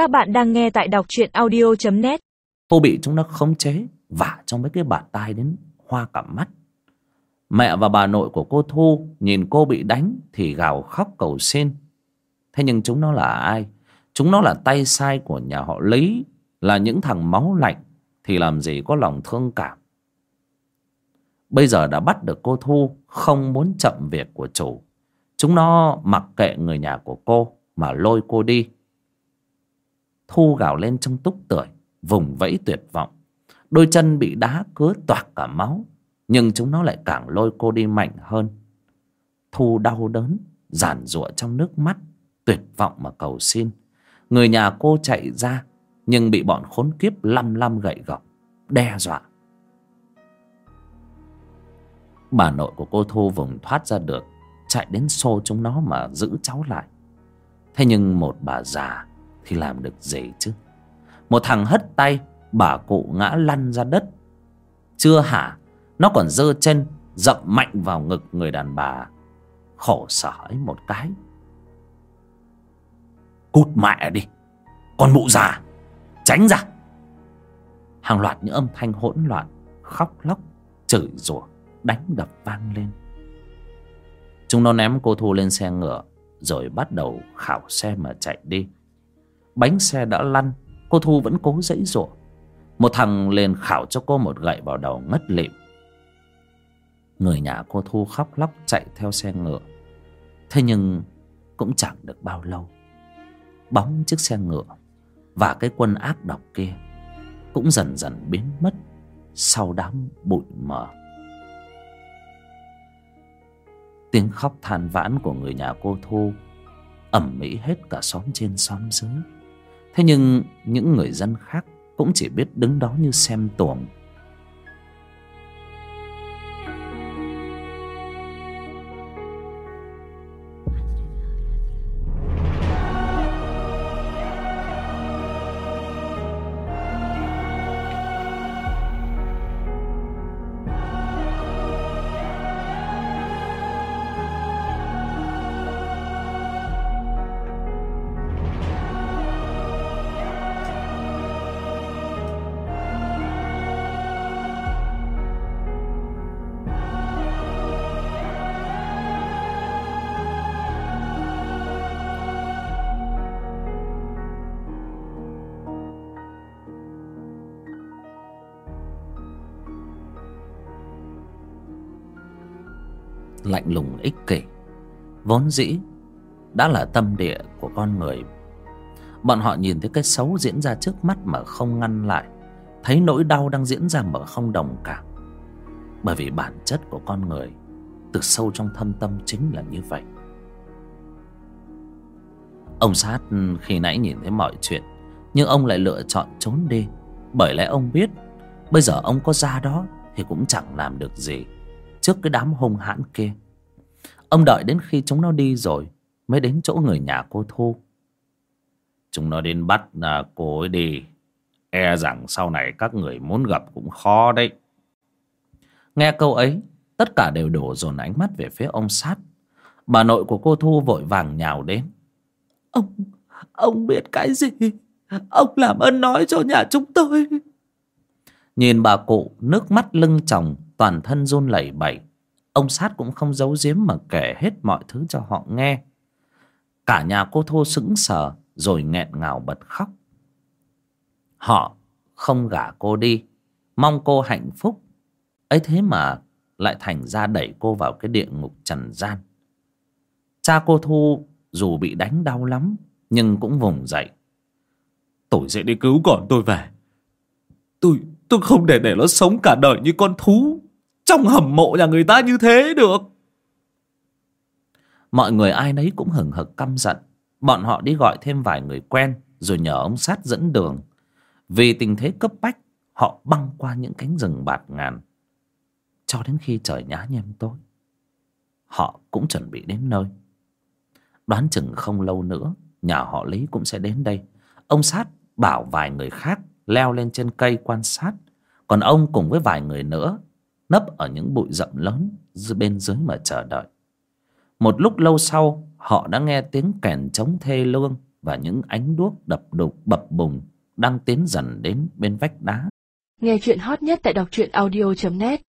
Các bạn đang nghe tại đọc truyện audio.net Cô bị chúng nó khống chế Vả trong mấy cái bàn tay đến hoa cả mắt. Mẹ và bà nội của cô Thu Nhìn cô bị đánh Thì gào khóc cầu xin. Thế nhưng chúng nó là ai? Chúng nó là tay sai của nhà họ Lý, Là những thằng máu lạnh, Thì làm gì có lòng thương cảm. Bây giờ đã bắt được cô Thu Không muốn chậm việc của chủ. Chúng nó mặc kệ người nhà của cô Mà lôi cô đi. Thu gào lên trong túc tưởi, Vùng vẫy tuyệt vọng. Đôi chân bị đá cứa toạc cả máu, Nhưng chúng nó lại càng lôi cô đi mạnh hơn. Thu đau đớn Giản giụa trong nước mắt, Tuyệt vọng mà cầu xin. Người nhà cô chạy ra, Nhưng bị bọn khốn kiếp lăm lăm gậy gọc, Đe dọa. Bà nội của cô Thu vùng thoát ra được, Chạy đến xô chúng nó mà giữ cháu lại. Thế nhưng một bà già thì làm được gì chứ. Một thằng hất tay, Bà cụ ngã lăn ra đất. Chưa hả, Nó còn giơ chân, Dậm mạnh vào ngực người đàn bà. Khổ sở ấy một cái. Cút mẹ đi, Con mụ già, Tránh ra. Hàng loạt những âm thanh hỗn loạn, Khóc lóc, Chửi rủa, Đánh đập vang lên. Chúng nó ném cô Thu lên xe ngựa, Rồi bắt đầu khảo xe mà chạy đi. Bánh xe đã lăn, Cô Thu vẫn cố dãy giụa Một thằng lên khảo cho cô một gậy vào đầu ngất lịm. Người nhà cô Thu khóc lóc chạy theo xe ngựa. Thế nhưng cũng chẳng được bao lâu. Bóng chiếc xe ngựa Và cái quân ác độc kia Cũng dần dần biến mất Sau đám bụi mờ. Tiếng khóc than vãn của người nhà cô Thu ẩm mỹ hết cả xóm trên xóm dưới. Thế nhưng những người dân khác cũng chỉ biết đứng đó như xem tuồng. Lạnh lùng ích kỷ. Vốn dĩ, đã là tâm địa của con người. Bọn họ nhìn thấy cái xấu diễn ra trước mắt mà không ngăn lại. Thấy nỗi đau đang diễn ra mà không đồng cảm. Bởi vì bản chất của con người, từ sâu trong thâm tâm chính là như vậy. Ông sát, khi nãy nhìn thấy mọi chuyện, nhưng ông lại lựa chọn trốn đi. Bởi lẽ ông biết, bây giờ ông có ra đó thì cũng chẳng làm được gì trước cái đám hung hãn kia. Ông đợi đến khi chúng nó đi rồi mới đến chỗ người nhà cô thu. Chúng nó đến bắt à, cô ấy đi. E rằng sau này các người muốn gặp cũng khó đấy. Nghe câu ấy tất cả đều đổ dồn ánh mắt về phía ông sát. Bà nội của cô thu vội vàng nhào đến. Ông ông biết cái gì? Ông làm ơn nói cho nhà chúng tôi. Nhìn bà cụ nước mắt lưng chồng toàn thân run lẩy bẩy. Ông sát cũng không giấu giếm mà kể hết mọi thứ cho họ nghe. Cả nhà cô thô sững sờ rồi nghẹn ngào bật khóc. Họ, không gả cô đi. Mong cô hạnh phúc. Ấy thế mà lại thành ra đẩy cô vào cái địa ngục trần gian. Cha cô thu dù bị đánh đau lắm, nhưng cũng vùng dậy. Tôi sẽ đi cứu con tôi về. Tôi tôi không để để nó sống cả đời như con thú trong hầm mộ nhà người ta như thế được. Mọi người ai nấy cũng hừng hực căm giận. Bọn họ đi gọi thêm vài người quen, rồi nhờ ông sát dẫn đường. Vì tình thế cấp bách, họ băng qua những cánh rừng bạt ngàn. Cho đến khi trời nhá nhem tối, họ cũng chuẩn bị đến nơi. Đoán chừng không lâu nữa, nhà họ lý cũng sẽ đến đây. Ông sát bảo vài người khác leo lên trên cây quan sát. Còn ông cùng với vài người nữa nấp ở những bụi rậm lớn bên dưới mà chờ đợi. Một lúc lâu sau, họ đã nghe tiếng kèn trống thê lương và những ánh đuốc đập đục bập bùng đang tiến dần đến bên vách đá. Nghe chuyện hot nhất tại đọc truyện audio net.